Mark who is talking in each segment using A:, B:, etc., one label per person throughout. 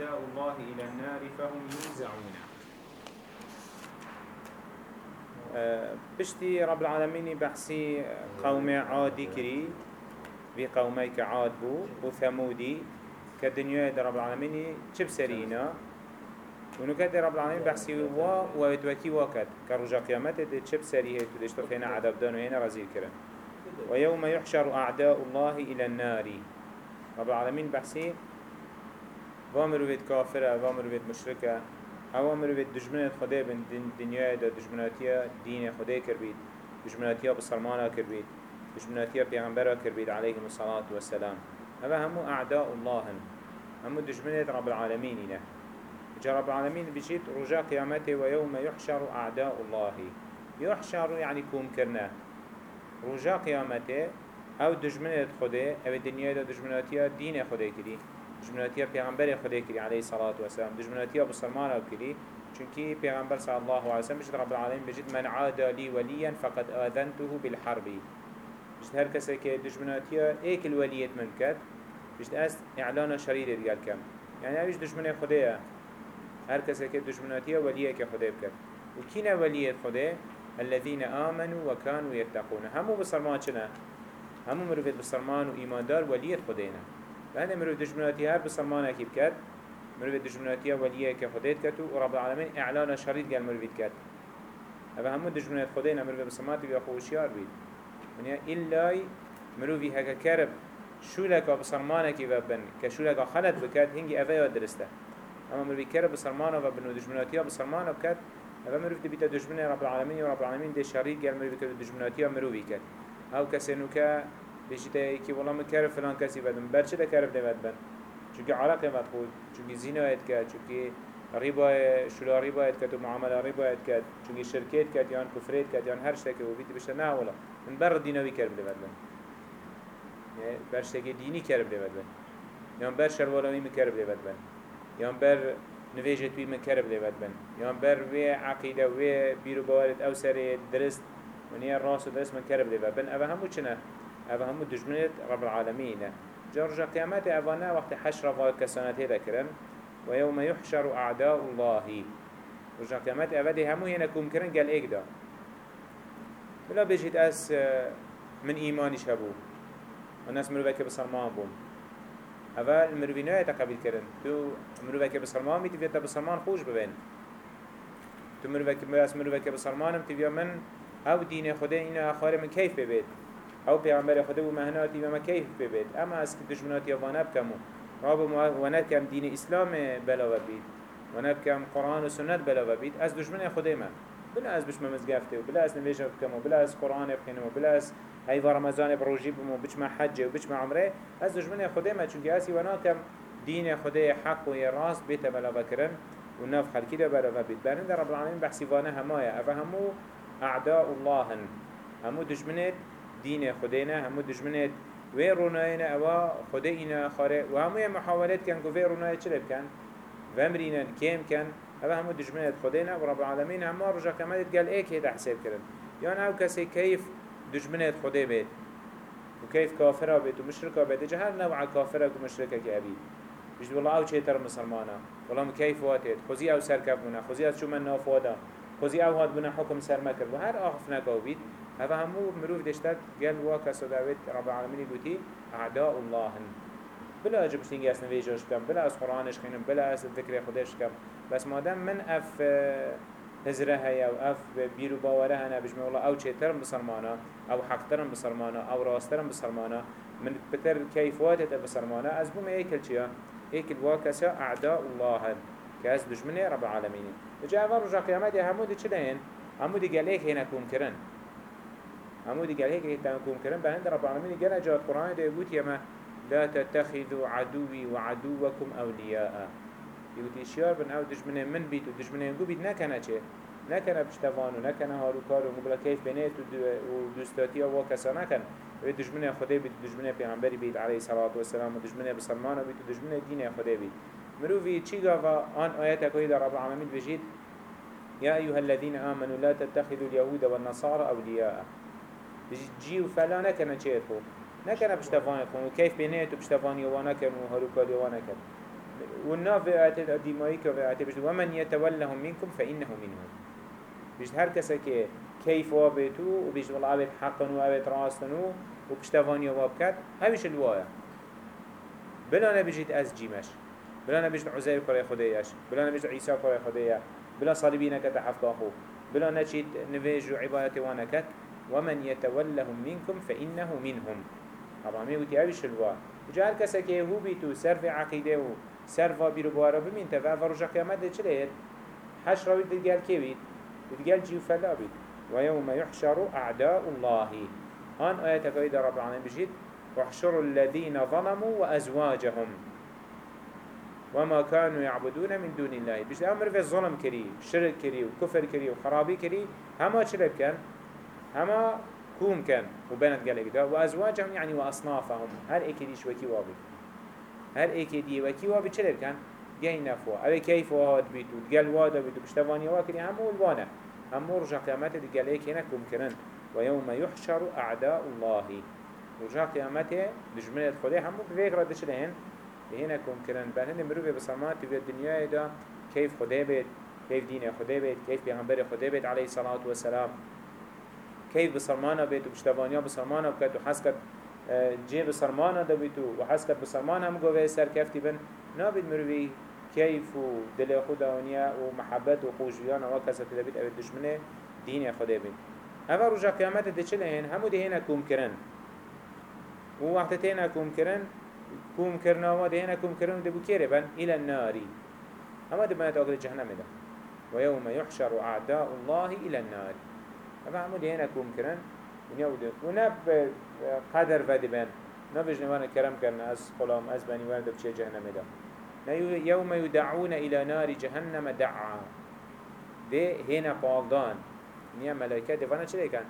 A: أعداء الله إلى النار فهم يوزعون
B: آه، بشتي رب العالمين بحسي قوم عادي كري في قومي كعاد بو وثمودي كدنيا رب العالمين چب سرينا؟ ونكاد رب العالمين بحسي وا ويتوكي وقت كرجا قيامته دي چب سريه تدشتو فينا عذاب دان وهنا رزيل كرن. ويوم يحشر أعداء الله إلى النار. رب العالمين بحسي وامر بيت كافرة وامر بيت مشركة أو أمر بيت دجمنات خده بن دنيا دا دجمناتيا دين خده كربيت دجمناتيا بسرمانا كربيت دجمناتيا بيغمبرا كربيت عليهم الصلاة والسلام. هذا همو أعداء الله همو دجمنات رب العالمين له جا رب العالمين بجيت رجاء قيامته ويوم يحشر أعداء الله. يحشر يعني كوم كرنا. رجاء قيامته أو دجمنات خده أو الدنيا دا دجمناتيا دين خده كري. دجمناتيا پیغمبر كري عليه الصلاة والسلام دجمناتيا بسلمان أو كري چونكي پیغمبر صلى الله عليه وسلم بجد رب العالمين بجد من عاد لي وليا فقد آذنته بالحرب. بجد هر كسا كي دجمناتيا ايك الوليت من كد بجد اس اعلان شرير ديال كم يعني هرش دجمنات خده هر كسا كي دجمناتيا وليا كخده بكد وكينا وليت خده الذين آمنوا وكانوا يتقون همو بسرمان چنا همو مروفيت بسرمان و ایمان دار وليت لأن مروف دجمناتي هر بسرمان اكيب كد مروف دجمناتي وليه كخديت كتو ورب العالمين اعلان شريط قال مروفيت كد هذا همو دجمنات خدينا مروف بسرمانتي بيا خوشيار بيد ونيا إلا مروفي هكا كرب شو لك بسرمانك وبن كشو لك خلط بكد هنجي أفايا درسته اما مروفي كرب بسرمانه وبن ودجمناتي بسرمانه بكد هذا مروف تبيت دجمنه رب العالمين ورب العالمين دي شريط قال مروفي كد دجمناتي مروفي كد أو کسی که بيجي که والله من كرف فلان کسی بدم برچه ده كرف ده بدن چونکه عرق مد خود چونکه زینا اید کرد چونکه ربا شلا ربا اید کرد و معامله ربا شرکت کرد یا کفرت کرد یا هر شتکی و بیتی بشه نه ولا من بر دینوی کرب ده بدن بر شتکی دینی کرب ده بدن یا بر شروالامی مکرب ده بدن یا بر نویجه توی من کرب ده بدن یا بر وی عقیده و بیرو أو سر درست ونيا الراس ودرس من كرب ديبا بن أبا همو أبا همو دجمنت رب العالمين. جرجا قيامات أبانا وقت حشر فايد كسانات هذا كرن ويوم يحشر أعداء الله. رجع قيامات أبدي همو هنا كوم كرن قال إيك دا. بلا بيجيت أس من إيماني شابو والناس مروفك بصرمان بوم. أول المروفينات تقبل كرن. تو مروفك بصرمان بيتي فيتا بصرمان خوش ببين. تو مروفك بس مروفك بصرمان بتبيا من أو دين خدا اینا آخر من كيف ببيت؟ أو پیغمبر خدا و مهناتی و كيف ببيت اما از که دشمناتی وانب کمو راب ونب کم دين اسلام بلا و بید. ونب کم قرآن و سنت بلا و بید. از دشمن خدا ما بلا از بشم مزگفته و بلا از نویجه بکمو بلا از قرآن بخینم و بلا از هاي رمضان بروجي بمو بجمع حج و بجمع عمره. از دشمن خدا ما چونکه اسی ونا کم دين خدا حق و راست بیت بلا بکرن و نف خلقی ده بلا و بید برند رب العالمین بحثی وانه همایه. افهمو أعداء الله همو دجمنت دين خدينا همو دجمنت وي روناينا أوا خدينا خاري وهمو محاولات كان كفي روناي چلب كان وامرينا كيم كان أوا همو دجمنت خدينا ورب العالمين همو رجع كمالت قال ايك هيدا حساب كرن يعني أو كسي كيف دجمنت خدي بيت وكيف كافرة بيت ومشركة بيت جهر نوع كافرة ومشركة كأبي بجد والله أو چه تر مسلمانا؟ والله كيف واتت خوزي أو سركبونا خوزي أو شو من نافوادا. خوزی أو هاد بنا حکم سر مکر و هر آخف نکاو بید هذا همو مروف دشتت قال واكا سوداويت رب العالمين قوتي أعداء الله بلا أجب سنجي أسن فيجوش كم بلا أس قرآنش خينم بلا أس ذكر خدش كم بس مادام من أف هزرها أو أف بيرو باورها أنا بجمع الله أو ترم بسرمانا أو ترم بسرمانا أو ترم بسرمانا من بتر كيفواتة بسرمانا أزبو ما إيكل چيا إيكل واكسا أعداء الله كاس دجمنه رب العالمين جاء رجع قيامات همو دي چلين همو قال هيك هنا كوم كرن همو دي قال هيك كوم كرن بهند رب العالمين قال جاء القرآن ده يقول يما لا تتخذوا عدوي وعدوكم أولياء يقول إشيار بن أو دجمنه من بيت ودجمنه يقول بيت نكنا چه؟ نكنا بشتفان ونكنا هاروكار ومبلا كيف بنيت ودوستاتي وكسا نكن دجمنه خده بيت دجمنه پیغمبری بيت عليه الصلاة والسلام ودجمنه بسلمان بيت دجمنه دين خده بيت مروفي چي غاوا آن آيات كويدا رب العالمين بجيد يا أيها الذين آمنوا لا تتخذوا اليهود والنصارى أولياء جيو فلا نكنا چيتو نكنا بشتفان يكون وكيف بينيتو بشتفان يوانا كن وهروكال يوانا كن والناف في آيات الديمائي كفي آيات بجد ومن يتولهم منكم فإنه منهم بجد هر كسا كي كيف وابتو وبجد والله أبت حقا وابت راستنو وبشتفاني وابكت هايش الوايا بلا نبجد أز جيمش بلا نبجد عزير كري خديش بلا نبجد عيسى كري خديش بلا صليبين كتحفظ أخو بلا نشيد نفيج عبادة وانكت ومن يتولهم منكم فإنه منهم. طبعا مي وتي أبيش الوا وجعل كسك هو بيتو سرف عقيدة و سرف بيرو بوارا بمين. تفا فرجع قيامت ده چليت حشر بيت تلقال كيبيت تلقال جيو فلا بيت. ويوم يحشر أعداء الله. هان آيات قيدة رب العالمين بجيت. واحشروا الذين ظلموا وأزواجهم. وما كانوا يعبدون من دون الله. بجد أمر في الظلم كري شرك كري وكفر كري وخرابي كري. هما شرب كان. هما كوم كان وبنت قالك ده وأزواجهم يعني وأصنافهم. هل إيكي دي شوكي وابي هل إيكي دي وكي وابي شرب كان؟ جاي نفوا أبي كيف واد بيتو؟ تقال وادا بيتو. بشتفاني واكري؟ همو الوانا همو رجع قيامته تقال إيكي نكوم كرن ويوم يحشر أعداء الله. رجع قيامته بجملة خده. همو بفيك ردش لهن هنا كوم كرن بهن مروفي بسلمان تبي الدنيا دا كيف خده بيت؟ كيف دين خده بيت؟ كيف بيغمبر خده بيت؟ عليه الصلاة والسلام. كيف بسرمانه بيت وبشتبانيا بسرمانه بكت وحسكت آه، جي بسرمانه دا بيتو وحسكت بسرمانه هم قوة سر كفتي بن نابد مروي كيف ودل خدا ونيا ومحبت وخوشيان وكسا تدبيت أبد دشمنه دين خدا بيت هذا رجع قيامت دي چلهن همو دي هنا كوم كرن ووقت تينا كوم كرن كوم كرنا و دي هنا كوم كرن دي بكيري بن؟ إلى النار هما دي بنات أقل جهنم ده ويوم يحشر أعداء الله إلى النار اما همو دهنا كوم كرن ونیا بوده ونب قدر ودی بن نبج نوان کرم کرن از خلام از بنی ورد بچه جهنم دا يوم يدعون إلى نار جهنم دعا. ده هنا بالدان نیا ملائکه دفانا چه کن؟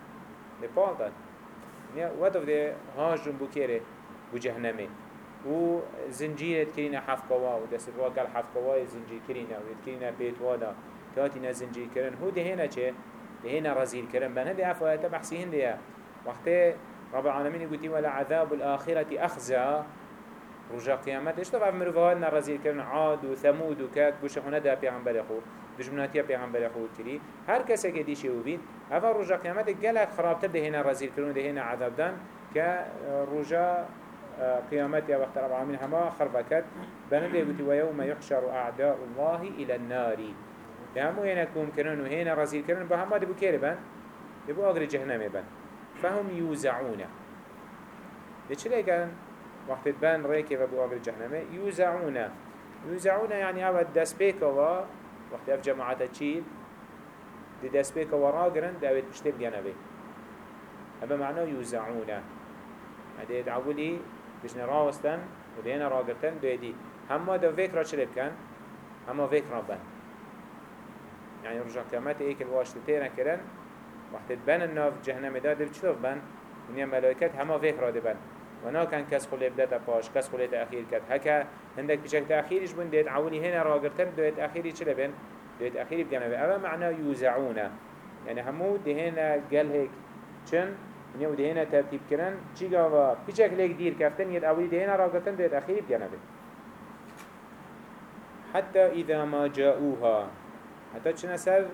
B: ده بالدان نیا وقت ده هاجم بو کره بو جهنمه. و زنجيرت كرينا حف قوا و دست واقع حف قوا زنجير كرينا و كرينا بيت وادا تاتينا زنجير كرن هو ده هنا چه؟ لهنا رزيل كرم بنا دي عفوا تبحسين دي. وقت رب العالمين يقول ولا عذاب الآخرة أخزى. رجاء قيامت. إيش طبعا مروفهاتنا رزيل كرن عاد وثمود وكاك بوشخونا دا بيغنبال يخو دجمناتيا بيغنبال يخو كري هر كسا كدي شيء وبين هذا رجاء قيامت قالك خرابتر ده هنا رزيل كرن ده هنا عذاب دان كرجاء قيامت يا وقت رب العالمين هما خربكت دي يقول ويوم يحشر أعداء الله إلى النار. همو هنا كوم كرن وهنا رزيل كرن بهما دبو كيري بان؟ دبو أغري جهنم بان فهم يوزعون. ليش ليه كان وقت بان ريكي بو أغري جهنم؟ يوزعون. يوزعون يعني هذا دس بيك و وقت أف جماعة تشيل دي دس بيك ورا قرن داويت بشتب جنبه هذا معناه يوزعون. هذا يدعولي بش نراوستن ودينا راقرتن دويدي. هما دو فكرة شلب كان؟ هما فكرة بان. يعني رجع قيامت ايك الواش تيرا كرن وقت بن الناف جهنم داد بچلوف بن؟ ونيا ملائكت هما فيك راد بن ونا كان كس خلي بدأت باش كس خلي تأخير كت هكا عندك بشكل تأخيرش بن ديت عولي هنا راقرتن دويت أخيري چلا بن دويت أخيري بجنبه أما معنى يوزعون يعني همو دهنا قال هيك چن ونيا ودهنا ترتيب كرن چي قاوا بشكل هيك دير كفتن يد عولي دهنا راقرتن دويت أخيري بجنبه حتى إذا ما جاءوها حتى چنا سر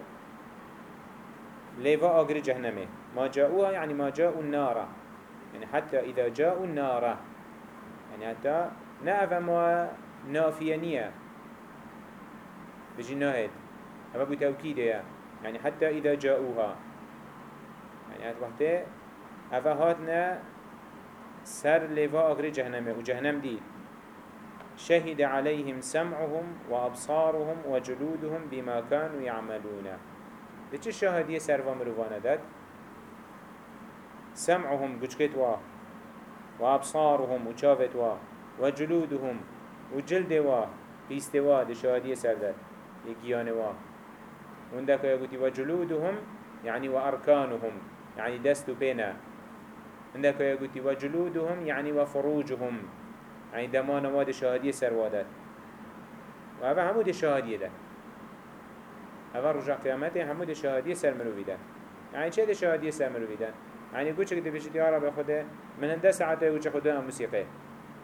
B: ليفا آقر جهنمه. ما جاءوها يعني ما جاءوا النار. يعني حتى إذا جاءوا النار. يعني حتى نعف ما نافيانية بجي ناهد أما بتوكيده يعني حتى إذا جاءوها يعني هات وقته أفا هاتنا سر ليفا آقر جهنمه. وجهنم دي شهد عليهم سمعهم وأبصارهم وجلودهم بما كانوا يعملون. دي چه شهادية سروا داد؟ سمعهم قجكت وا وأبصارهم وشافت وا وجلودهم وجلد وا بيست وا دي شهادية سر داد يجيان وا. وندك يقولي وجلودهم يعني وأركانهم يعني دستو بينا عندك يقولي وجلودهم يعني وفروجهم. يعني دمان واد شهادية سروادت. وهذا همو دي شهادية ده. هذا رجع قيامته همو دي شهادية سر مروفي ده. يعني چه دي شهادية سر مروفي ده يعني قوچك دي بشت يا رب خده من هنده ساعته وچه خده موسيقى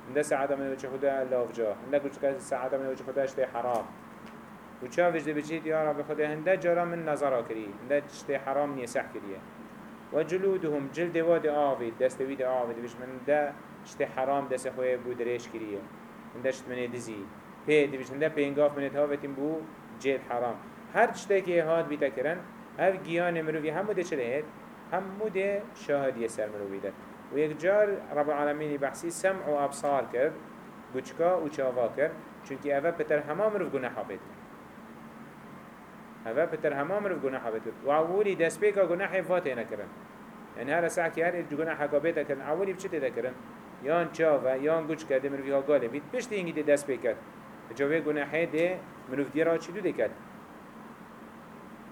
B: هنده ساعت من وجه خدا لاف جا هنده كوچ ساعت من وجه خدا اشتي حرام. و چا وجده بچید یا رب خدا هنده جارا من نظرا کری. هنده اشتي حرام نیسح کریه. و جلودهم جلد واد آوید دست وید آوید. بش من ده اشتي حرام دست خواه بود ریش کریه. هنده اشت من دزی. پی دی بش هنده پینگاف من تاوتیم بو جلد حرام. هر چطه که هاد بیتا کرن هف گیان مروی همو ده چله هید همو ده شاهدیه سر مروی ده. و یک جار رب العالمین بحثی سمع و ابصار کرد گوچکا و چاوا کرد چونکه اوه پتر همه مروف گناحا بید. اوه پتر همه مروف گناحا بید. و اولی دست بیکا گناحی فاته نکرن يعني هذا ساعة كي هر جونا حكابيتا كان أولي بچه تدا كرن يان چاوا يان گوش کرده مروفی ها گاله بید پشت اینگی ده دست بکرد جوه گناحه ده مروف دیرا چی دو ده کرد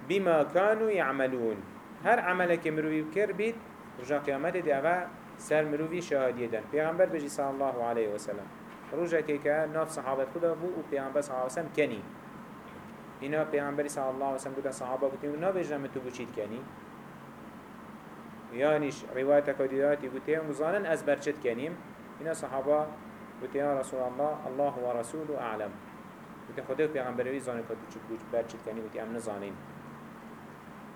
B: بما كانوا يعملون هر عمل که مروی بکر بید رجا قیامت دی اوه سر مروی شهادیه دن پیغمبر بجی صلی الله علیه وسلم رجا که که ناف صحابت خدا بو و پیغمبر صلی الله علیه وسلم کنی اینا پیغمبری صلی الله علیه وسلم بودن صحابه بودن نا بجنم تو بچید کنی روایت کدیداتی بودن مزانن از برچت کنیم. اینا صحابه بودن یا رسول الله الله و رسول اعلم. بودن خدا پیغمبری زانه کد برچت کنی بودن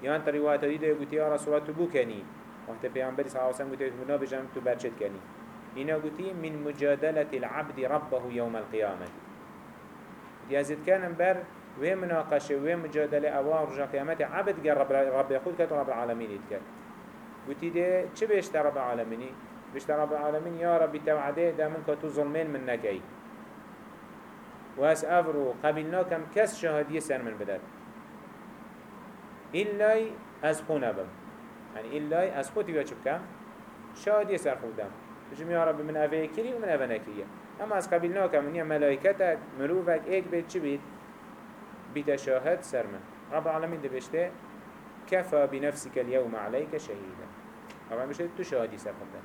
B: ام تا روایت دیده گوتی یا رسول الله تو بو کنی. وقت پیامبری صلی الله علیه و سلم گوتی منا بجام تو برچت کنی. اینا گوتی من مجادله العبد ربه يوم القيامه يزيد كان بر و مناقشه و مجادله اوار رجا قیامت عبد قال رب رب خود كت رب العالمين يتكل گوتی ده چه بيشت رب العالمين بيشت رب العالمين يا رب توعده ده من كتو ظلمين من نكي واس افرو قبلناكم كس شهادية سر من بدد إلاي از خونه بم يعني إلاي از خودي بيا چبكم شاد يسر خودم بجم يا رب من أفه كري ومن أفه نكريه أما از قبلنا كمنية ملائكتك مروفك إيك بيت چي بيت بيت شاهد سرمن رب العالمين دي بيشته كفى بنفسك اليوم عليك شهيدا. طبعا شهادي سر خودم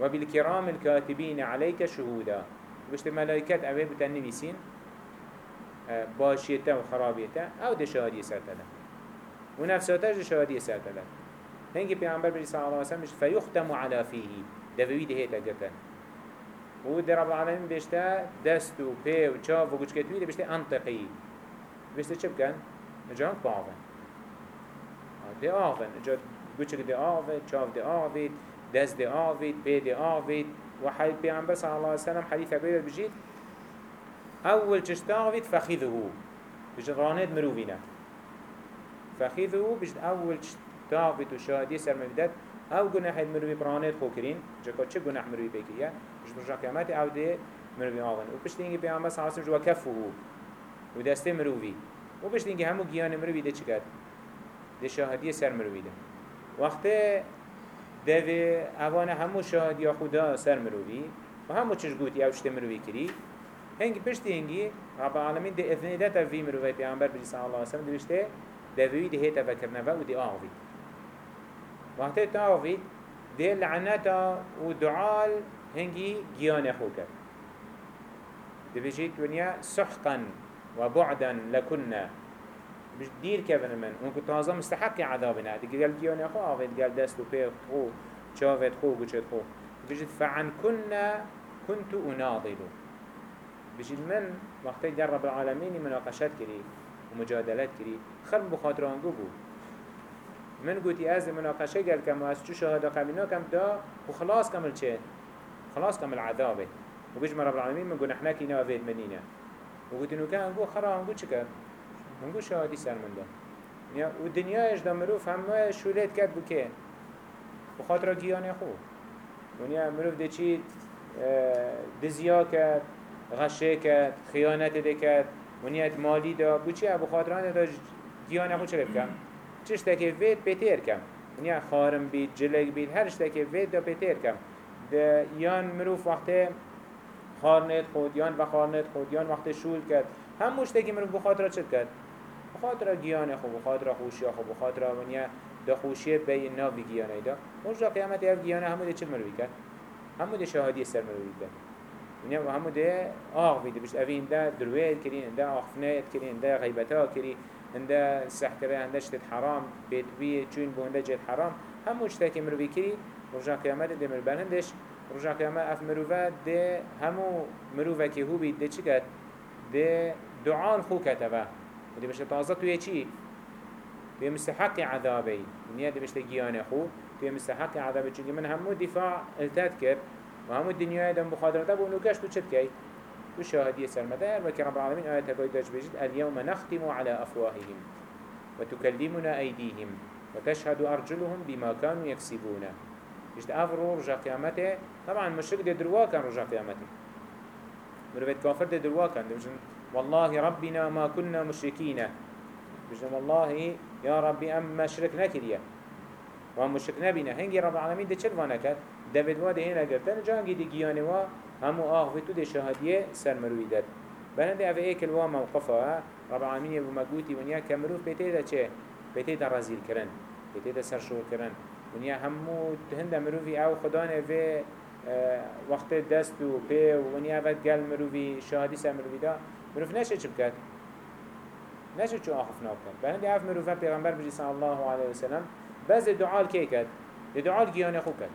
B: وبالكرام الكاتبين عليك شهودا. بيشته ملائكت أفه بتنبيسين باشیته و خرابیته أو ده شهادی سرتده و نفساتش ده شهادی سرتده هنگی پیامبر بری صلی الله علیه وسلم فیختم على فیه. دوی ده هیتا گرتن و در رب العالمین بشته دست و پی و چاف و گوچکتوی ده بشته انطقی بشته چه بکن؟ نجان باون ده آون نجات گوچک ده آوید چاف ده آوید دست ده آوید پی ده آوید و حی پیامبر صلی الله علیه وسلم حدیث اگه بجید أول تشتاغفت فخذه بجد رانيد مروفينا فخذه بجد أول تشتاغفت وشهادية سر مبدد أو جناح المروفي برانيد خوكرين جاكا چه جناح مروفي بكيا بجد رجع قيامات أو دي مروفي آغن وبشتينجي بيعمل صلى الله عليه وسلم كفه ودسته مروفي وبشتينجي همو جيان مروفي ده چكت ده شهادية سر مروفي ده وقت دوی اوان همو شهادی خدا سر مروی و همو چش گوتی أو چته مروی کری. هنگی پشتی هنگی رب العالمین ده اذنی ده تفی مروی پیامبر بری صلی الله علیه وسلم دوشته دوی ده هیتا فکرنه و ده آغوی وقتی تا آغوی ده لعنتا و دعال هنگی گیان خو کرد. ده بجید ونیا سحقا و بعدا لكنا بش دير كفن من. ونكو تازه مستحق عذابنا دي قال جيون خو آفيد قال دست و خو شافت خو قشت خو. بجد فعن كنا كنت أناضل. بجید من وقتی در رب العالمینی مناقشت کری و مجادلت کری خلق بخاطر آنگو بود من گوتی از مناقشه گل کم و از چو شهاده قبینا کم دا و خلاص کمل چه؟ خلاص کمل عذابه و بجم رب العالمین من گنح نکی نوافید منینه. و گوتی نو که انگو خرا انگو چه کرد؟ انگو شهادی سر من دا و دنیایش دا مروف همه شولیت کرد بو که بخاطر گیانه خوب ونیا مروف ده چی دزیا کرد غشه کرد خیانت ده کرد ونیت مالی دا بوچی ابو خاطران دا گیان خود چه بکم چش تاکه وید پیتر کم ونیا خارم بید جلگ بید هرش تاکه وید دا پیتر کم ده یان مروف وقت خارنت خودیان و خارنت خودیان وقت شول کرد. هم مشته که مرو بخاطر چت کرد؟ بخاطر گیان خو بخاطر خوشی خو بخاطر ونیا د خوشی به اینا بی گیان ایدا. اون قیامت یف گیان همو چت مرو کرد همو شهادی سر مرو کرد و همو ده اخ بده بش اوین ده درویل کرین ده آخفنات کرین ده غیبتا کری انده سحکره اندشت حرام بیت بی چون بونده جت حرام. همو شتکی مرو کری ورجا قیامت دې مرو رجع قيامة اف مروفات ده همو مروفة كي هو بيد ده چكت ده دعاء الخو كتبه ودي بشت تازه تويه چي تويه مستحق عذابي ونيا دي بشت جيان خو تويه مستحق عذابي چونك من همو دفاع التاد كر وهمو الدنيا دم بخاطرته بونو كاش تو چت كي تو شاهدية سرمدار وكي رب العالمين آيات هكوي داش بجد اليوم نختم على أفواههم وتكلمنا أيديهم وتشهد أرجلهم بما كانوا يكسبون. بجد أفرو رجا قيامته طبعا مشرك دي دروا كان رجا قيامته مروفيت كافر دي دروا كان. دي والله ربنا ما كنا مشركين. بجد والله يا ربي أم مشرك نكريا. وهم نبينا. هنجي رب العالمين دي چلوا نكت دابد واده هنا قرتن جانجي دي جياني وا همو آه تو دي شهادية سر مروي داد. بهنده اوه ايكل وا موقفه رب العالمين يبو مقوتي ونيا كمروف بيتي چه؟ بيتي رزيل کرن بيتي دا سرشور کرن ونیا همو هنده مروفی آو خدا نوی وقت دست و پی و ونیا وقت گل مروفی شهادی سر مروفی دا. مروف نشه چه بکد؟ نشه چو آخف نابکد بهنده آف مروفه پیغمبر بجی صلی الله علیه وسلم بز دعال کی کد؟ دعال گیانه خو کد.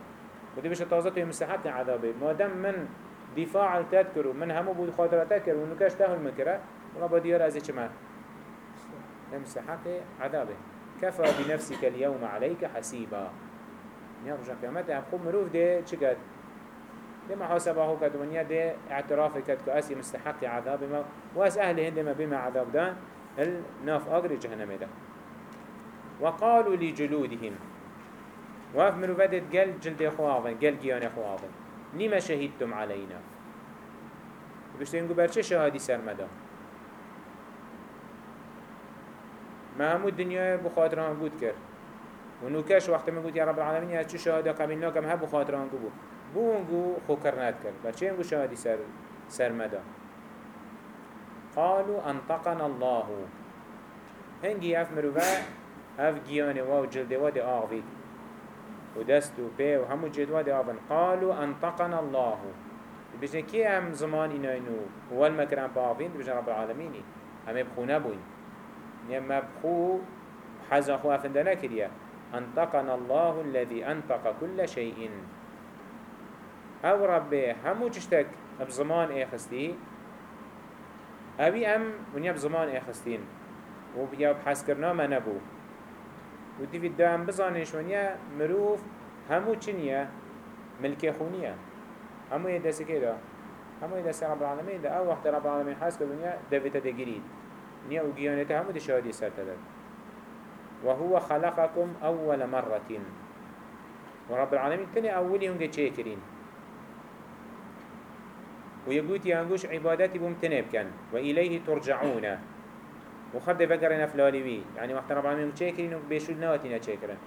B: و دی بشه تازه توی مستحق عذابه. مادم من دفاع التاد کرو من همو بود خاطرات کرو و نکش تهل مکره ولا بديار ازي چمن مستحق عذابه. كفى بنفسك اليوم عليك حسيبا نیا رجع قیامت هم خوب مروف ده چه قد؟ ده محاسبة هو قد ونیا ده اعتراف قد كأسي مستحق عذاب ما وأس أهل هند ما بما عذاب دان الناف أقر جهنم ده. وقالوا لجلودهم واف مروفدت قل جلد خواهن قل جيان خواهن لما شهدتم علينا؟ بشتين قو برچه شهادي سرمدا ما همو الدنيا بخاطران قود کرد. ونوكاش وقت ما قلت يا رب العالمين يا شو شهادة قبلنا كم هبو خاطران قبو بونجو خوكرنات كر برشين قو شهادي سر سر مدى قالوا أنطقنا الله. هنجي أف مروفا أف جياني واو جلد وادي آغفيد ودستو بي وهمو جلد وادي آغفن قالوا أنطقنا الله. بيجن كي هم زمان إناينو هو المكران بآغفين بيجن رب العالمين هم يبخو نبوين يعني مبخو حزا خو أفندنا كريا أنطقنا الله الذي أنطق كل شيء. أو ربي همو تشتك بزمان إخستي؟ أبي أم ونيا بزمان إخستين. وبيا بحس كرنا ما نبو. ودي في الدام بزانش ونيا مروف همو چنيا ملكي خونيا همو يدسي كده همو يدسي رب العالمين ده أو وقت رب العالمين حس كرنا دفتا دقريد نيا وقيانته همو دي شهادي سرتدد وهو خلقكم أول مرة. ورب العالمين تني أولي هنگه چه ويقول يانگوش عبادتي بمتنب كان وإليه ترجعون. وخد فقرنا فلاليوي يعني وقت رب العالمين چه کرين وبيشول نواتنا چه کرن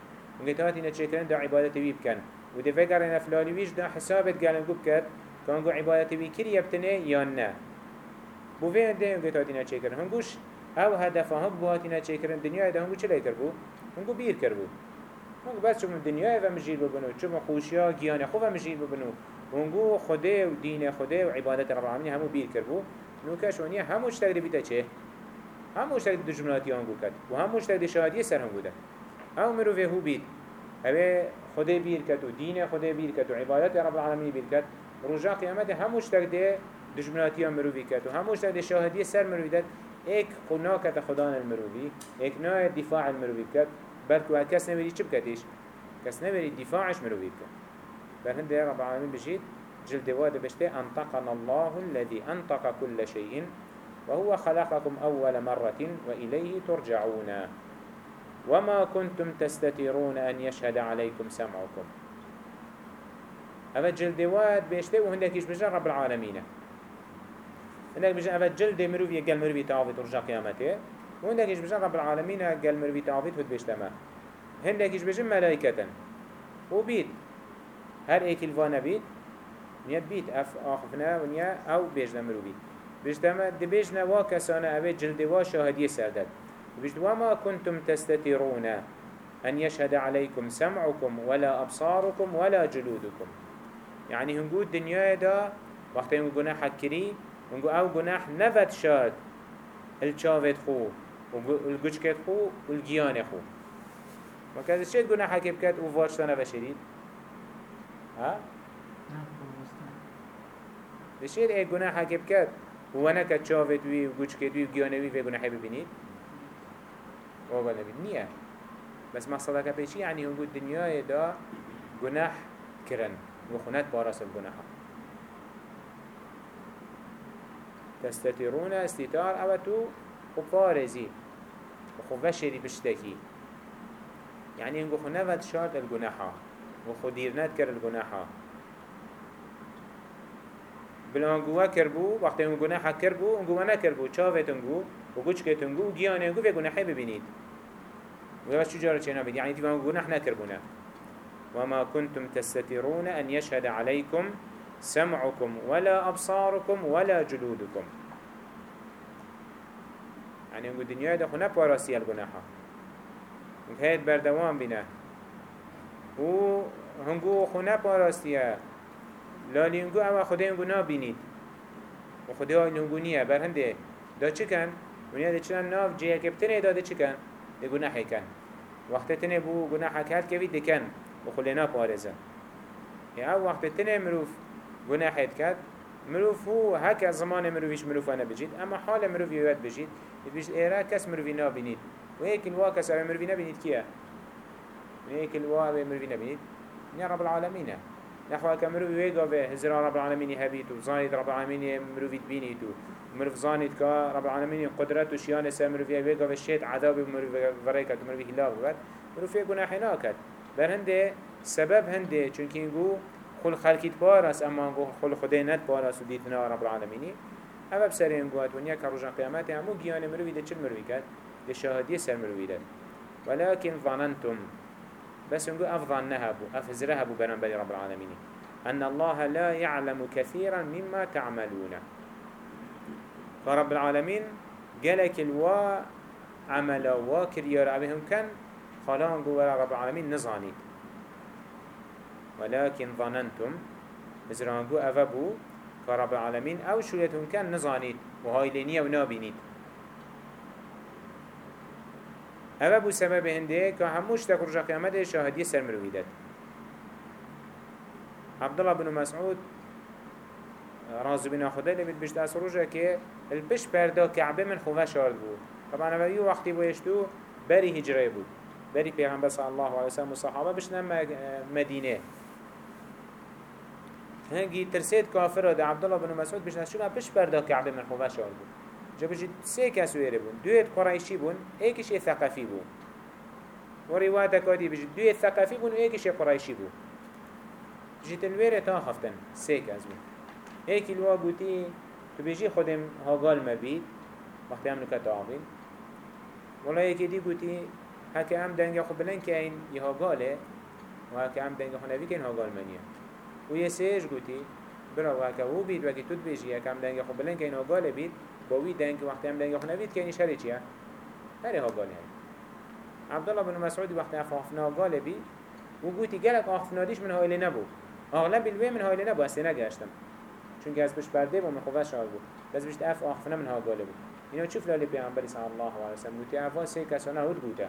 B: هنگه تواتنا چه کرن دا عبادتي بي بكن وده فقرنا فلاليويش دا حسابت قالن قب كر كانگو عبادتي بي كري يبتنه يا نه. بو فين ده هنگه تواتنا چه کرن هنگوش أو هدف هم بواتینا چه کرن دنیای ده هنگو چلی کر بو؟ هنگو بیر کر بو. هنگو بس چون دنیای و مجیل ببنو چون خوشیا گیان خو و مجیل ببنو. هنگو خوده و دین خوده و عبادت رب العالمین همو بیر کر بو. نوکش ونی همو چتک بیتا چه؟ همو چتک دو جملاتی هنگو کد و همو چتک شهادی سر هنگو ده. أو مرو هو بید. اوه خوده بیر کد و دین خوده بیر کد و عبادت رب العالمین بیر کد رجا قیامت همو چتک ده دجمناتی هم مروی کرد و هموش در شاهدی سر داد. ایک خنا کت خدان المروی ایک نوع دفاع المروی کرد بلکه کس نمیری چی بکتیش کس نمیری دفاعش مروی کرد بل هنده رب العالمین بجید جلد واد بشته انطقنا الله الذي انطق كل شيء وهو خلقكم أول مرة وإليه ترجعون. وما كنتم تستترون أن يشهد عليكم سمعكم. هذا جلد واد بيشته وهندك يشبه رب العالمين. هندك بجن أفد جلد مروفية قال مروفي تعافيت ورجع قيامته. وهندك يش بجن رب العالمين قال مروفي تعافيت هد بيشتما هندك يش بجن ملائكة. وبيت. هر ايك الفانا بيت نيت بيت اف آخفنا ونيا أو بيجنا مروفي بيجتما دبيجنا واكسانا أبي جلد وشاهدية سردد بيجت وما كنتم تستترون أن يشهد عليكم سمعكم ولا أبصاركم ولا جلودكم يعني هنقول الدنيا دا وقت ينقول جناح ونقول أو جناح نفت شاد الشافت خو والجوشكت خو والجيان خو ما كذا شيء جناح كيف كات وفاش تنا بشريد ها بشير إيه گناحا که بکد و نکد چاوت وی و گوچ کد وی و گیانه وی و گناحی ببینید وابا نبید نیه بس مقصدك بيشي يعني هنقول الدنيا دا جناح كرن وخنات باراس الجناح تستترون استتار أو تو خفارزي وخفشري بشتكي. يعني هنقول خنات شارت الجناح وخديرنات كر الجناح بلانگوه کربو وقتی اون گناه کربو اون گناه نکربو چاوت اونگو و گوچ کت اونگو و گیانه اونگو به گناهی ببینید. ويا شو جارة شيء نبي يعني تبغى نقول نحن كربنا وما كنتم تستترون أن يشهد عليكم سمعكم ولا أبصاركم ولا جلودكم. يعني نقول الدنيا ده خنا باراسي الجناحة هيد بردوام بنا. و هنگو خنا باراسيا لا لينگو اما خدا ينگو نابينيد و خدا ينگو نيه برهنده دا چه كن؟ ونیا ده چنان ناف جيه كبتنه داده چه كن؟ ده گناحی کن. وقت تنه بو گناح کرد که دکن و خلینا پارزه یا أو وقت تنه مروف. گناحی کرد مروف هو هک زمان مروفیش مروفانه بجید أما حال مروفی یاد بجید بجید ایره کس مروفی نابینید و ایک الوا کس أو مروفی نبینید کیه ایک الوا أو مروفی نبینید نیا رب العالمینه نحو كمرو ويجا به هزرا رب العالمين هبيت وزايد رب العالمين مروفيت بينيت ومروف زانيت كا رب العالمين قدرت وشيان سمرو في ويجا به شيت عذاب مروف فريكت ومروف هلاك وقت مروف يجونا حناكت برهنده سبب هنده چونك ينجو خل خلقيت بارس اما نجو خل خدای نت بارس وديتنا رب العالمين اما بسر ينجوات ونيا كروجا قيامته همو جيان مروفي ده چل مروفي كت ده شهادية سر مروفي ده ولكن ظننتم. بس نقول أفضل نهبو أفزرها بو برنبري رب العالمين أن الله لا يعلم كثيرا مما تعملون. فرب العالمين قالك الوا عملا وكريار عليهم كان خلان قوة رب العالمين نظاني ولكن ظننتم بزران قو أفبو كرب العالمين أو شويتهم كان نظاني وهاي لينية ونابينيت اوه بو سبب هنده که هموش تک رجا قیامت شاهدی سر مرویدد عبدالله بن مسعود راضي بنا خدا لبيت بشت از رجا البش بردا كعبه من خواه شارد بود طبعا اوه یو وقتی بایشتو بری هجره بود بری پیغمبر صلی الله علیه وسلم و صحابه بشنم مدینه هنگی ترسید کافر ده عبدالله بن مسعود بشنه شو بش بردا كعبه من خواه شارد بود جا بجید سه کس ویره بون دویت قرائشی بون ایکش ثقافی بون و روایت کادی بجید دویت ثقافی بون ایکش قرائشی بون جیت الویره تا خفتن سه کس بون ایکی لوا گوتی تو بجی خودم هاگال مبید. وقتی هم نکت آقین. ولی ایکی دی گوتی هکه هم دنگ خو بلن که این یه هاگاله و هکه هم دنگ خو نبی که این هاگال منیه. و یه سهش گوتی. برا و هکه او بید وکی تود بجی هکه هم دنگ خو بلن که این بید. باوی دنگ وقتی هم دنگ خنوید که این شری چیه؟ هره ها گاله هی عبدالله بن مسعود وقتی افافنا گاله بی و گوتی گلک آفنادیش من هایله نبود. اغلب الوی من هایله نبود اصلی نگشتم. چون که از بش برده و من خوبه شاد بود. بس بشت اف آخفنا من ها گاله بود اینو چوف لالی پیغمبری صلی الله علیه وسلم؟ گوتی افا سه کسانه هود گوته.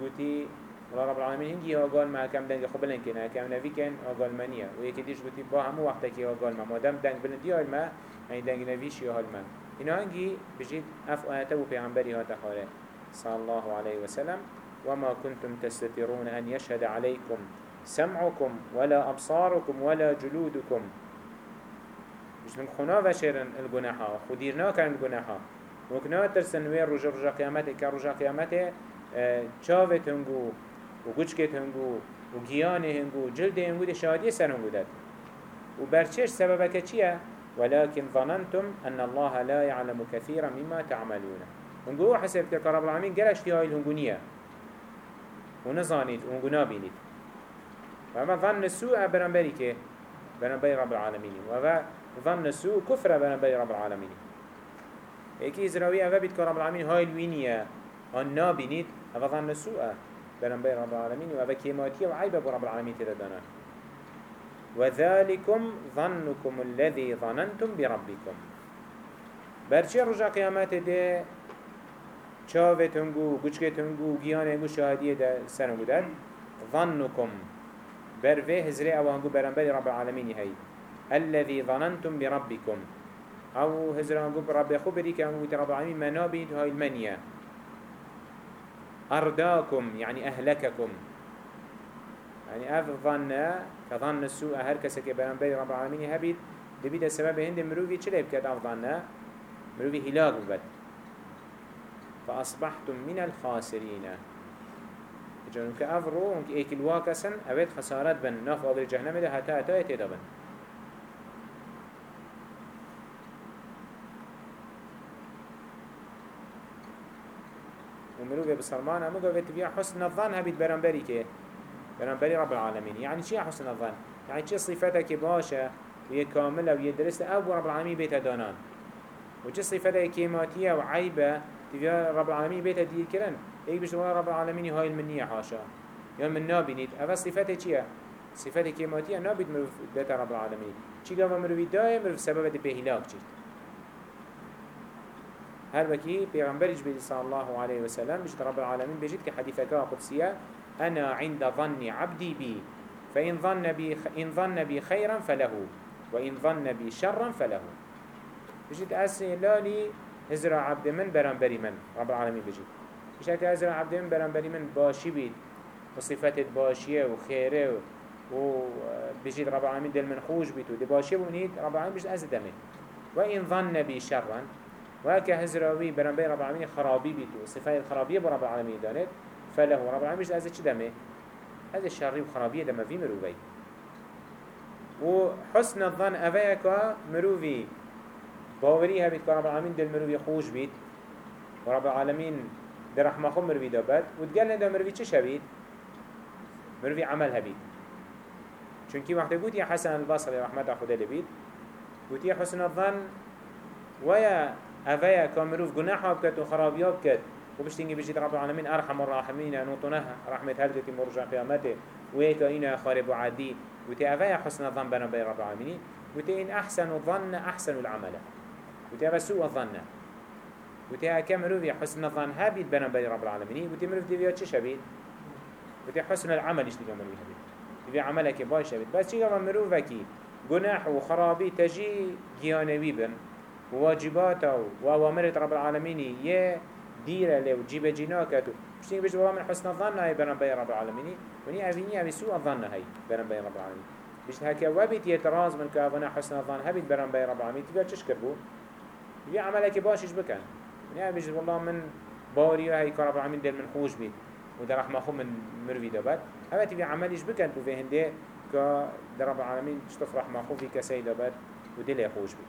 B: گوتی الله رب العالمين هنگی آگال ما کم دنگ خوب بلند کنه کم نوی کن آگال منیه. و یکی دیش بودی با همو وقتا که آگال ما مادم دنگ بلندی آل ما این دنگ نویش یا حال من. اینا هنگی بجید اف آیته و پیغمبری ها تخاره. صلی الله علیه وسلم وما كنتم تستترون أن يشهد عليكم سمعكم ولا أبصاركم ولا جلودكم مش من خنا وشرن الجناحة خديرنا كان الجناحة وكنا ترسن وين رجع رجع قيامته كرجع قيامته چاوت هنگو و گوچکت هنگو و گیان هنگو جلد هنگو ده شهادی سر هنگو داد. و برچش سببك چیه؟ ولكن ظننتم أن الله لا يعلم كثيرا مما تعملون. هنگو حسب که رب العالمين قرشتي هاي الهنگونية ونظانيت وهنگو نابينيت وما ظن السوء برنبري كه برنبري رب العالمين وما ظن السوء كفر برنبري رب العالمين ايكي إزراوي أغا بيت رب العالمين هاي الوينية هن نابينيت أغا ظن السوء برنبي رب العالمين وأبا كيماتية وعيبة رب العالمين تددنا وذلكم ظنكم الذي ظننتم بربكم. برچه رجا قيامات ده چاوه تنگو گوچکه تنگو گیانه هنگو شاهدیه ده سنگو داد ظنكم بروه هزري أو هنگو برنبري رب العالمين هاي الذي ظننتم بربكم. أو هزري هنگو رب خو بريك هنگو رب العالمين منابيد هاي المنية أرداكم يعني أهلككم. يعني أف ظن كظن السوء هر كسك برنبري رب العالمين هبيت دبيت السبب هند مروفي چلي بكت أف ظن؟ مروفي هلاك ببت فأصبحتم من الخاسرين. جنون كأفرو هنك إيك الواكسن اوید خسارت بن ناف آبر جهنم ده حتى حتى اتدا بن. ومروه بسلمان همو قوة بيا حسن الظن هبيت برنبري كي. برنبري رب العالمين. يعني چي حسن الظن. يعني چي صفتك باشا وهي كاملة وهي درسة أبو رب العالمين بيت دانان. وچي صفتك كيماتية وعيبة تبيا رب العالمين بيت دير كرن. ايك بيش رب العالمين هاي المنية حاشا. يعني من نابينيت. أفا صفته چيه؟ صفته كيماتية نابد مروف بيت رب العالمين. چي قام مروفي داي مروف سبب دي بهلاك چيت. هر وكي پیغمبرش بيجي صلى الله عليه وسلم بيجت رب العالمين بيجت كحديثة قدسية أنا عند ظن عبدي بي فإن ظن بي, إن ظن بي خيرا فله وإن ظن بي شرا فله بيجت أسي لالي هزر عبد من برنبري من رب العالمين بيجت بيجت هزر عبد من برنبري من باشي بيت وصفات باشيه وخيره وبيجيد رب العالمين دل من خوش بيتو دي باشيه بمنيد رب العالمين بيجد أزدمه وإن ظن بي شرا وهكا هزراوي برنبي رب العالمين خرابي بيتو. صفات الخرابية برب العالمين دانت. فله رب العالمين بيجد أزد چدمه هذا الشري وخرابية دم في مروبي وحسن الظن أفايكا مروفي. باوري هبيت رب العالمين دل مروفي خوش بيت. ورب العالمين در رحمة خو مروفي دابت. وتقال لنا مروفي چش هبيت مروي عمل هبيت. چونكي وقت قلت يا حسن البصري رحمة خدا قلت يا حسن الظن ويا أفيا كامروف جناحه بكت وخرابيا بكت وبشتيني بجد رب العالمين أرحم الراحمين نوطنها رحمة هلقتي مرجع قيامته؟ ويكا إنا خارب وعدي قلت أفيا حسن الظن بنا بي رب العالمين. قلت إن أحسن الظن أحسن العمل. قلت أفا سوء الظن. قلت أكا مروف حسن الظن هابيت بنا بي رب العالمين. قلت مروف دي بيات چش هبيت بدي حسن العمل يشتغل مروي هبيت بدي عملك باش هبيت بس شيء كمان مروفكي جناح وخرابي تجي جيانوي بن. وواجباته وأوامر رب العالمين. يه ديرة له وجيب جناكته مش تيجي بيجي من حسن الظن هاي بين رب العالمين. وني أبيني أبي سوء الظن هاي بنا بين رب العالمين. مش هكا وبيت يتراز من كأبنا حسن الظن هبيت بين رب العالمين. تقدر تشكر بو بدي عملك باش إيش بكن. وني أبيجي والله من باري هاي كرب العالمين دل من خوش بيت. ودر رحمة خو من مروي دابت هذا تبي عمليش بكن بو في هنده كا در رب العالمين تشتف رحمة خو في كسي دابت ودل يخوش بي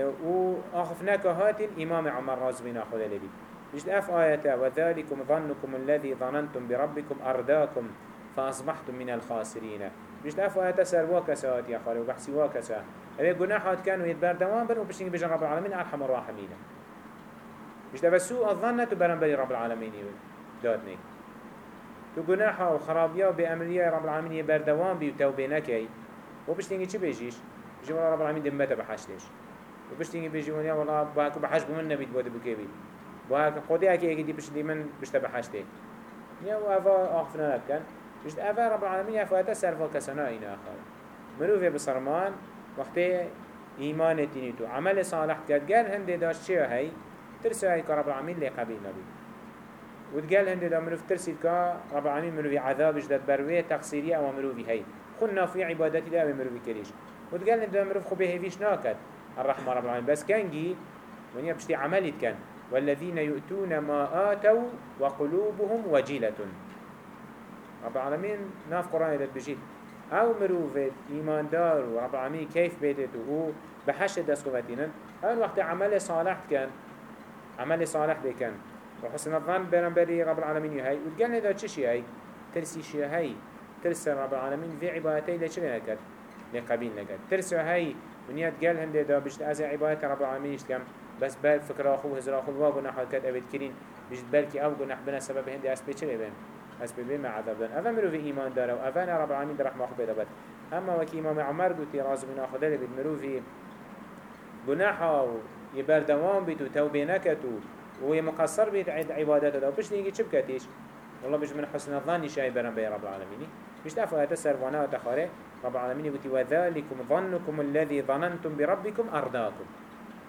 B: و آخفناك هاتين إمام عمر رازبين أخذ لبي بجد أف آياته وذلكم ظنكم الذي ظننتم بربكم أرداكم فأصبحتم من الخاسرين بجد أف آياته سر واكسا هات يا خالي وبحسي واكسا أبي قناحات كانوا يدبر دوام بن وبشتني بجن رب العالمين أرحم الراحمين مش ده سوء الظن تو برنبري رب العالمين دادني تو جناحا وخرابيا بأمرية رب العالمين بي وتوبة نكي وبشتيني چه بيجيش بيجي والله رب العالمين دمته بحشتش وبشتيني بيجي والله والله باكو بحش بمن نبيت بود بكي بيت باك قدي أكي أكي دي بشتي من بشتا بحشته يا وافا أخفنا لكن بشت أفا رب العالمين افاتا سرفا كسنا اينا أخر. مروفي بصرمان؟ وقت إيمان تينيتو. عمل صالح كد قال هندي داش چه هاي؟ ترسي هاي كرب العالمين لي قبيل نبي. وتقال هندي دا منو ترسي كا رب العالمين منو في عذاب جدد بروي تقصيرية أو منو في هاي. خلنا في عبادتي دا منو في كريش. وتقال هندي دا منو خو بهيفيش ناكد الرحمة رب العالمين بس كان جي من يبشتي عملت كان. والذين يؤتون ما آتوا وقلوبهم وجيلة. رب العالمين ناف قرآن يدد بجيت أو مروفت إيمان دار ورب العالمين كيف بيتت وهو بحشت دست قوتينن. أول وقت عمل صالح كان. عمل صالح بكن وحسن الظن برنبري رب العالمين هاي وتقال هذا تشي هاي ترسي شي هاي ترسي رب العالمين في عبادتي ليش نكد لقبيل نكد ترسي هاي من يد قال هندي دا بجد أزي عبادة رب العالمين يشتكم بس بال فكرة أخو هزر أخو الواب ونحو كد أبد كرين بجد بالكي أو قنح بنا سبب هندي أسبي چلي بين أسبي بين مع عذاب دان أفا مرو في إيمان دارو أفا رب العالمين در أخو بيدا أما وكي إمام عمر قلت راز من أخو دالي بد في جناحه يبردوان بيتو توبه نكتو وهي بيت عبادته ده بش نيجي چه بكتيش والله بش من حسن الظن شاي برن بي رب العالمين. بيشت أفوات سروانا وتخاره رب العالمين يقول وذلكم ظنكم الذي ظننتم بربكم أرداكم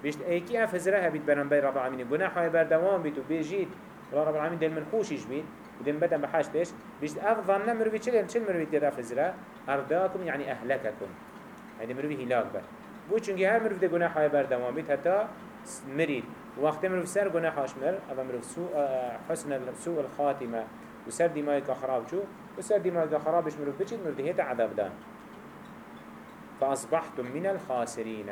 B: بيشت ايكي افزرها بيت برنبي رب العالمين. گناح هاي بردوام بيت وبيجيت رب العالمين دل من خوشيش بيت. ودم بدن بحاشتش بيشت أف ظن مروي چل چل مروي تيدا افزرها أرداكم يعني أهلككم. يعني مروي هلاك بر. بو چونكي هر مروي ده گناح هاي بردوام بيت. حتى مريد. وقت مروي سر گناح هاشمر أما مروي سوء حسن سوء الخاتمة. وسر دماغك خراب شو؟ وسر دماغك خرابش مروي بچيت مروي هيتا عذاب دان. فأصبحتم من الخاسرين.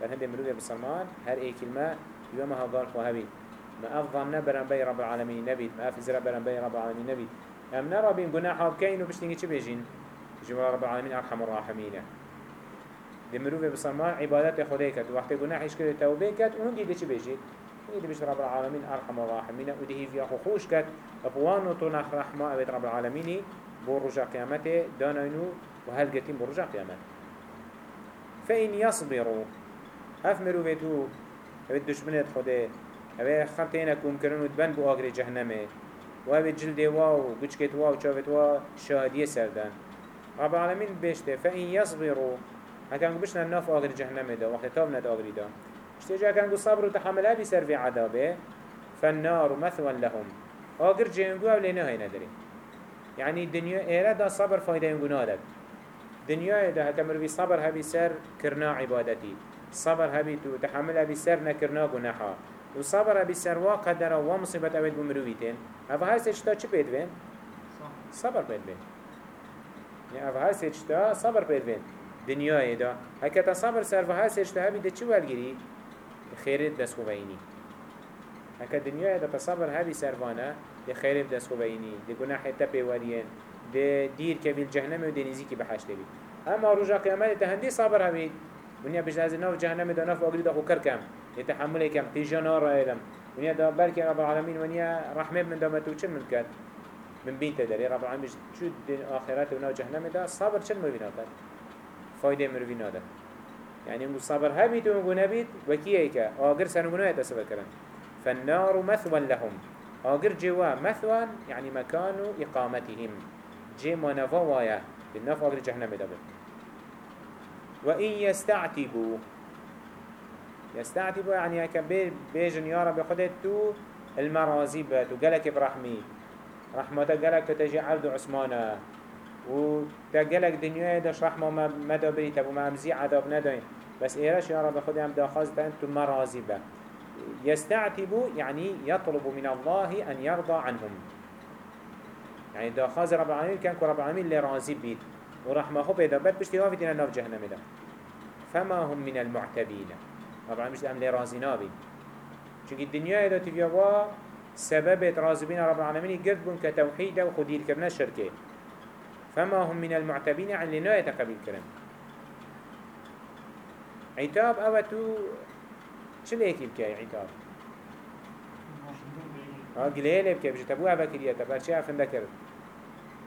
B: بل هنده مروفة بسلمان هر أي كلمة يوم هذار خوهبي ما أفضل نبرن بي رب العالمين نبيت. ما أفزر برن بي رب العالمين نبيت. أم نرى بين قناحا بكين وبشتنجي بيجين؟ جوا رب العالمين أرحم الراحمين. دي مروفة بسلمان عبادت خدای کد وقت گناحش کرد توبه کد اون دیده چه بيجي دیده بيش رب العالمين أرحم الراحمين وديه في أخو خوش کد أبوان وطنخ رحمة أبيت رب العالمين بو رجع قيامته دانينو وهل قتين بو رجع قيامته فإن يصبروا هف مروفتو هف دشمنت خوده. هف خلطينكم كرنو تبن بو آقر جهنمه. و هف جلد واو گچكت واو چاوت وا شهادية سردن. رب العالمين بيشته فإن يصبروا هكذا بشنا الناف آقر جهنمه ده وقت تاب ند آقر ده اشتجا كان صبر وتحملها بسر في عذابه فالنار مثوى لهم. آقر جهنگو أو لينه هاي ندري يعني الدنيا ايرا دا صبر فايدة ينگو نادد. دنیا ده هکه مروی صبر هبی سر کرنا عبادتی. صبر هبی تو تحمل هبی سر نکرنا گناحا و صبر هبی سر وا قدر و مصیبت اوید بمروی تین. اوه هر سجتا چی پید بین؟ صبر. پید بین. يعني اوه هر سجتا صبر پید بین. دنیای ده هکه تا صبر سر و هر سجتا هبی ده چی ولگیری؟ خیرت دست خوبینی هکه دنیای ده تصبر هبی سروانه ده خیرت دست خوبینی ده گناح تپی ورین ده دير كبير جهنم ودي نزيكي بحشت بي اما رجع قيامات تهندي صبر هبي ونيا بجناز ناف جهنم ده ناف اغري ده خو كركم يتحمل كم تيجا نار ايلم ونيا ده بارك رب العالمين ونيا رحمه من دمتو چن من كات من بين تدري رب العالمين شو دين اخرات وناف جهنم ده صبر چن مرينا كات فايده مرينا ده يعني مو صبر هبي تو مو نبيت وكيك اغر سنغنو يتسبب كرن فالنار مثوى لهم. اغر جوا مثوى يعني مكان اقامتهم. جي ما نفا وايا بالنفا أقل جهنم دابل وإن يستعتبوا يستعتبوا يعني هكا بيجن يا رب خدت تو المرازي بات وقالك برحمي رحمة قالك تجي عبد عثمانا وتقالك دنيا داش رحمة ما دابري تبو ما امزي عذاب ندين بس إيراش يا رب خدت هم داخاز أنتم مرازي بات يستعتبوا يعني يطلب من الله أن يرضى عنهم. يعني دا خاز رب العالمين كان رب العالمين اللي راضي بيت ورحمة خو بيدا بد بشتي وافي تنا ناف جهنم دا فما هم من المعتبين رب العالمين بشتي ام اللي راضي نابي چونك الدنيا دا تبيوا سبب راضي بين رب العالمين بون كتوحيد وخدير كرنا الشركة فما هم من المعتبين عن لا يتقبل كرم عتاب اوتو چه ليكي بكي عتاب؟ ها قليل بكي بجي تبوها بكريا تبر چه أفن ذكر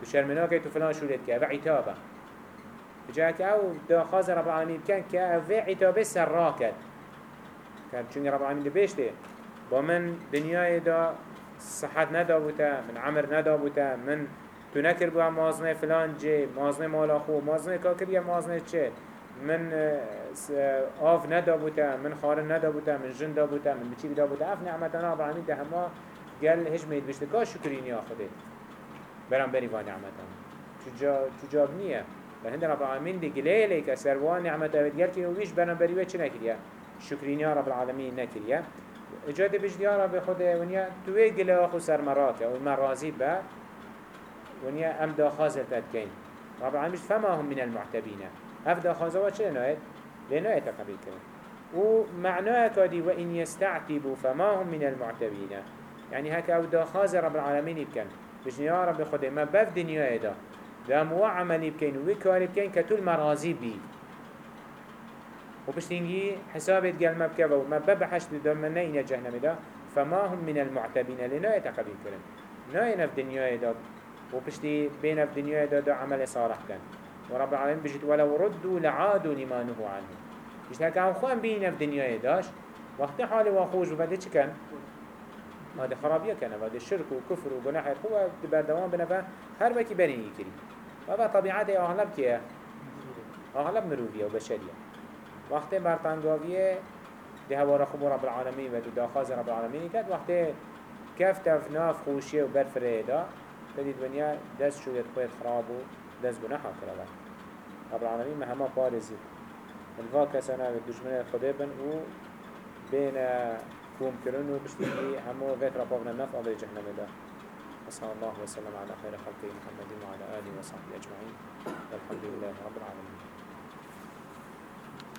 B: بشرمنا كي تو فلان شولت كي افا عتابة. بجاك أو دا خاز رب العالمين كان كي افا عتابة سراكت كان چونك رب العالمين بيشته ومن دنياي دا صحت ندا بوتا من عمر ندا بوتا من تو نکر بو مازنه فلان جه مازنه مالا خو مازنه که که مازنه چه؟ من آف ندا بوتم من خار ندا بوتم من جن دا بوده من بچی دا بوده اف نعمتان آب رحمی ده همه گل هش مید بشته. که شکرینی آخده برام بری با نعمتان چجا جاب نیه. و هند رب العالمین ده گله لیکه سروان نعمت آبید گل که ویش برام بری و نکریه. شکرینی رب العالمین نکریه. اجاده بجدیارا به خود ونیا توی گله آخو سرمراته و مرازی به ونيا أم دا خازل رب العالمين فما هم من المعتبين أفدا خازوا چه تقبيل كريم ومعناه كادي وإن يستعتبوا فما هم من المعتبين يعني هكا أو داخاز رب العالمين يبكن بجن يا رب خده ما بف دنيا دا. دا مو عملي بكين وكاري بكين كتول مرازي بي وبشتينجي حسابت قال ما بكبا وما ببحشت دا من نين جهنم دا. فما هم من المعتبين لنا يتقبل كرن ناين في دنيا دا. وبشتي بين في دنيا دا عمل صالح كان. ورب العالمين بجت ولو ردوا لعادوا لما نهوا عنه. بجت هكا خوان بين في دنيا داش وقت حالي واخوش وبدأ كان. هذا خرابية كان هذا الشرك وكفر وجناح القوة بردوام بنفا هر وكي بني يكري. و طبيعته أغلب كية؟ أغلب مروفيه وبشرية. وقت برطانقاويه ده هوا رخبو رب العالمين ودو داخاز رب العالمين كد وقت كفت في ناف خوشية وبرف ريدا تدي الدنيا دست شو يتخويت خرابو دست گناحا كرابا رب العالمين مهما بارزي. الفا كسانا بالدجمنة خده بن و بين كوم كرن و بشتكي همو فيت ربابنا نف أمر جهنم ده. وصلى الله وسلم على خير خلقه محمد وعلى آله وصحبه أجمعين. والحمد لله رب العالمين.